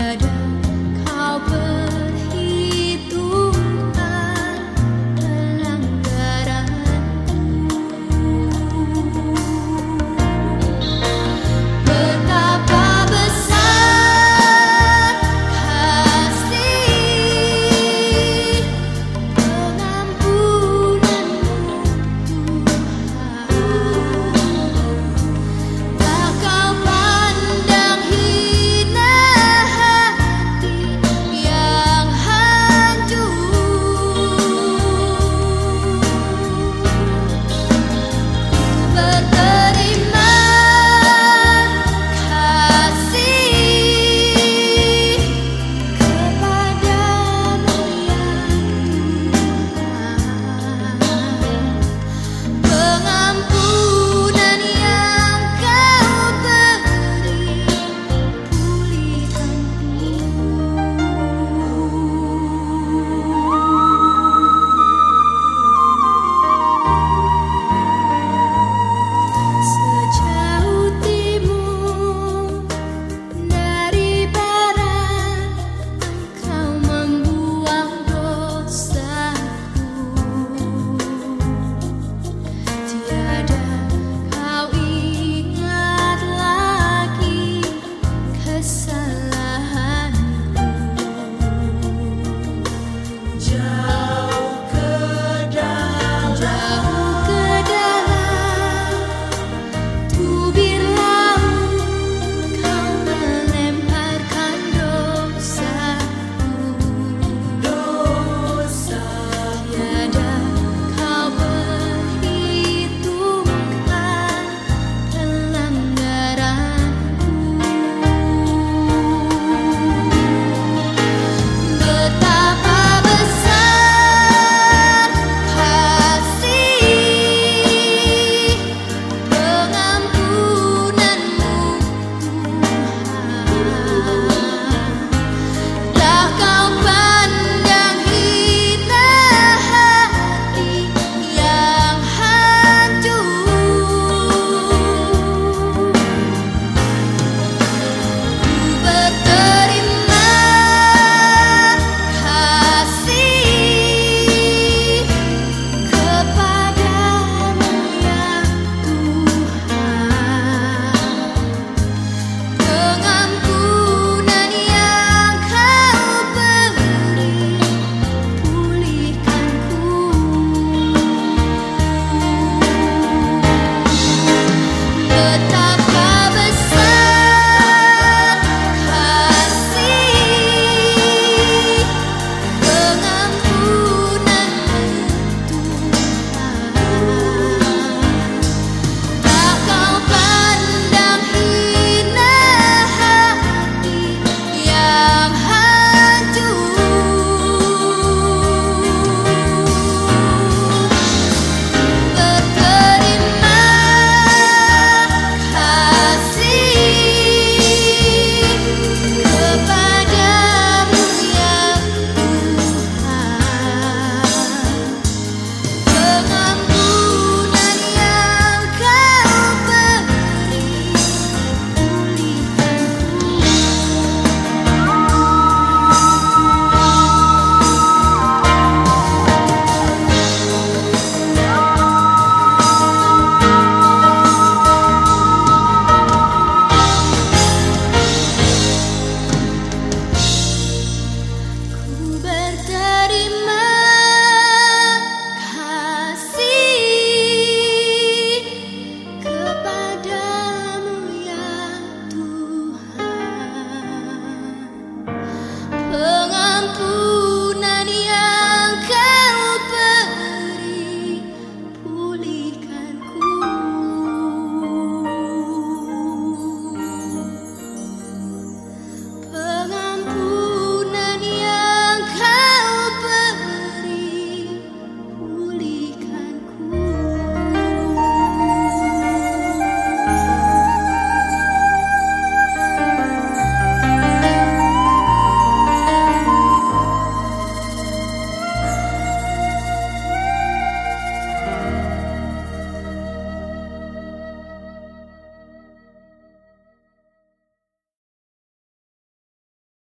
the